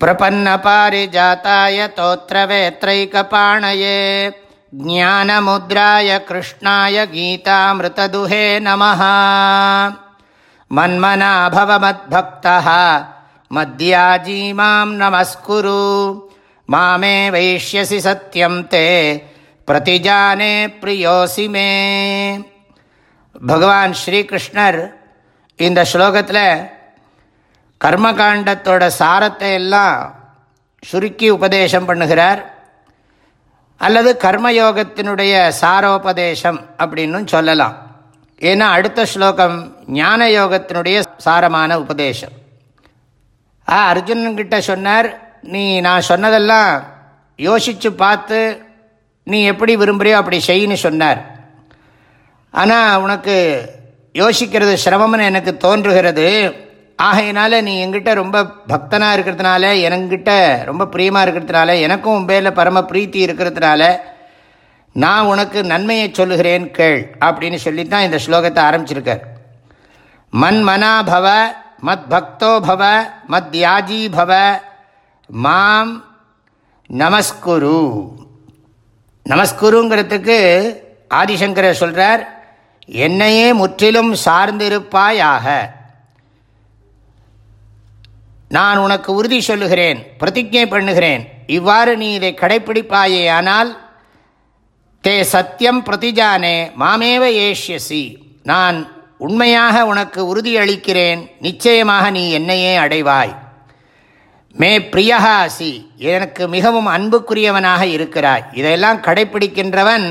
प्रपन्नपारिजाताय तोत्रवेत्रैकपाणये ज्ञानमुद्राय कृष्णाय गीतामृतदुहे नमः मन्मना भव मद्भक्तः मद्याजी मां नमस्कुरु मामे वैष्यसि सत्यं ते प्रतिजाने प्रियोऽसि मे பகவான் ஸ்ரீகிருஷ்ணர் இந்த ஸ்லோகத்தில் கர்மகாண்டத்தோட சாரத்தை எல்லாம் சுருக்கி உபதேசம் பண்ணுகிறார். அல்லது கர்மயோகத்தினுடைய சாரோபதேசம் அப்படின்னு சொல்லலாம். ஏன்னா அடுத்த ஸ்லோகம் ஞான யோகத்தினுடைய சாரமான உபதேசம். ஆ அர்ஜுனன்கிட்ட சொன்னார் நீ நான் சொன்னதெல்லாம் யோசித்து பார்த்து நீ எப்படி விரும்புகிறியோ அப்படி செய்யின்னு சொன்னார். ஆனால் உனக்கு யோசிக்கிறது சிரமம்னு எனக்கு தோன்றுகிறது. ஆகையினால நீ எங்கிட்ட ரொம்ப பக்தனாக இருக்கிறதுனால எனங்கிட்ட ரொம்ப பிரியமாக இருக்கிறதுனால எனக்கும் உன் பேரில் பரம பிரீத்தி இருக்கிறதுனால நான் உனக்கு நன்மையை சொல்லுகிறேன் கேள் அப்படின்னு சொல்லி தான் இந்த ஸ்லோகத்தை ஆரம்பிச்சிருக்கார். மன் மனா பவ மத் பக்தோ பவ மத் யாஜி பவ மாம் நமஸ்குரு. நமஸ்குருங்கிறதுக்கு ஆதிசங்கரர் சொல்கிறார் என்னையே முற்றிலும் சார்ந்திருப்பாயாக. நான் உனக்கு உறுதி சொல்லுகிறேன் பிரதிஜை பண்ணுகிறேன். இவ்வாறு நீ இதை கடைப்பிடிப்பாயே ஆனால் தே சத்தியம் பிரதிஜானே மாமேவ ஏஷ்யசி. நான் உண்மையாக உனக்கு உறுதி அளிக்கிறேன் நிச்சயமாக நீ என்னையே அடைவாய். மே பிரியகாசி எனக்கு மிகவும் அன்புக்குரியவனாக இருக்கிறாய். இதையெல்லாம் கடைப்பிடிக்கின்றவன்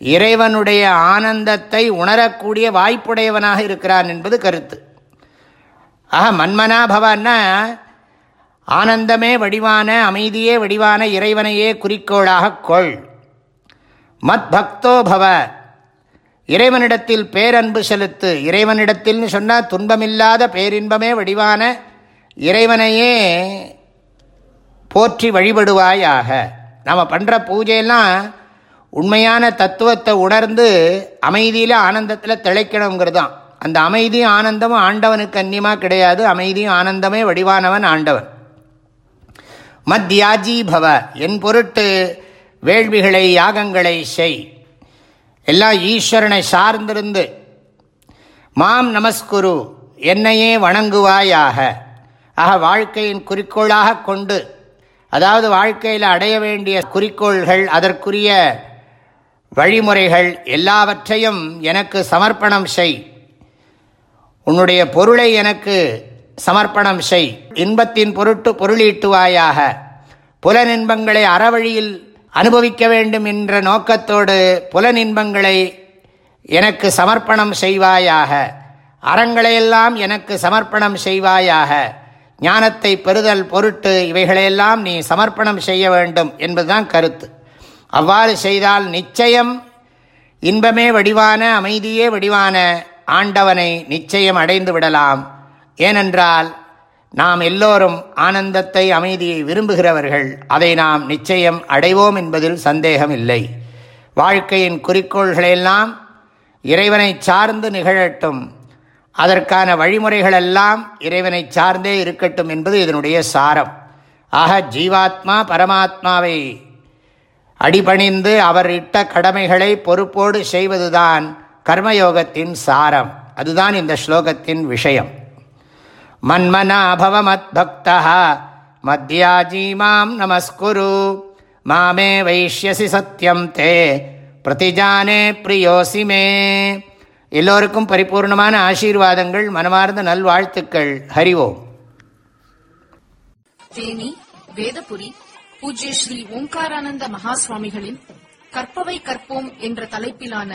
இறைவனுடைய ஆனந்தத்தை உணரக்கூடிய வாய்ப்புடையவனாக இருக்கிறான் என்பது கருத்து. ஆக மன்மனா பவான்னா ஆனந்தமே வடிவான அமைதியே வடிவான இறைவனையே குறிக்கோளாக கொள். மத் பக்தோ பவ. இறைவனிடத்தில் பேரன்பு செலுத்து. இறைவனிடத்தில்னு சொன்னால் துன்பமில்லாத பேரின்பமே வடிவான இறைவனையே போற்றி வழிபடுவாயாக. நம்ம பண்ணுற பூஜையெல்லாம் உண்மையான தத்துவத்தை உணர்ந்து அமைதியில் ஆனந்தத்தில் திளைக்கணுங்கிறது தான் அந்த அமைதியும் ஆனந்தமும் ஆண்டவனுக்கு அந்நியமாக கிடையாது. அமைதியும் ஆனந்தமே வடிவானவன் ஆண்டவன். மத்யாஜி பவ என் பொருட்டு வேள்விகளை யாகங்களை செய். எல்லாம் ஈஸ்வரனை சார்ந்திருந்து மாம் நமஸ்குரு என்னையே வணங்குவாயாக. ஆக வாழ்க்கையின் குறிக்கோளாக கொண்டு அதாவது வாழ்க்கையில் அடைய வேண்டிய குறிக்கோள்கள் அதற்குரிய வழிமுறைகள் எல்லாவற்றையும் எனக்கு சமர்ப்பணம் செய். உன்னுடைய பொருளை எனக்கு சமர்ப்பணம் செய். இன்பத்தின் பொருட்டு பொருளீட்டுவாயாக. புலனின்பங்களை அறவழியில் அனுபவிக்க வேண்டும் என்ற நோக்கத்தோடு புலனின்பங்களை எனக்கு சமர்ப்பணம் செய்வாயாக. அறங்களையெல்லாம் எனக்கு சமர்ப்பணம் செய்வாயாக. ஞானத்தை பெறுதல் பொருட்டு இவைகளையெல்லாம் நீ சமர்ப்பணம் செய்ய வேண்டும் என்பதுதான் கருத்து. அவ்வாறு செய்தால் நிச்சயம் இன்பமே வடிவான அமைதியே வடிவான ஆண்டவனை நிச்சயம் அடைந்து விடலாம். ஏனென்றால் நாம் எல்லோரும் ஆனந்தத்தை அமைதியை விரும்புகிறவர்கள். அதை நாம் நிச்சயம் அடைவோம் என்பதில் சந்தேகம் இல்லை வாழ்க்கையின் குறிக்கோள்களெல்லாம் இறைவனை சார்ந்து நிகழட்டும். அதற்கான வழிமுறைகளெல்லாம் இறைவனை சார்ந்தே இருக்கட்டும் என்பது இதனுடைய சாரம். ஆக ஜீவாத்மா பரமாத்மாவை அடிபணிந்து அவர் இட்ட கடமைகளை பொறுப்போடு செய்வதுதான் கர்மயோகத்தின் சாரம். அதுதான் இந்த ஸ்லோகத்தின் விஷயம். மன்மனாபவ மத் பக்தா மத்யாஜி மாம் நமஸ்குரு. மாமே வைஷ்யசி சத்தியம் தே. பிரதிஜானே பிரியோசிமே எல்லோருக்கும் பரிபூர்ணமான ஆசீர்வாதங்கள் மனமார்ந்த நல்வாழ்த்துக்கள். ஹரி ஓம். தேனி வேதபுரி பூஜ்ய ஸ்ரீ ஓம்காரானந்த மகாசுவாமிகளின் கற்பவை கற்போம் என்ற தலைப்பிலான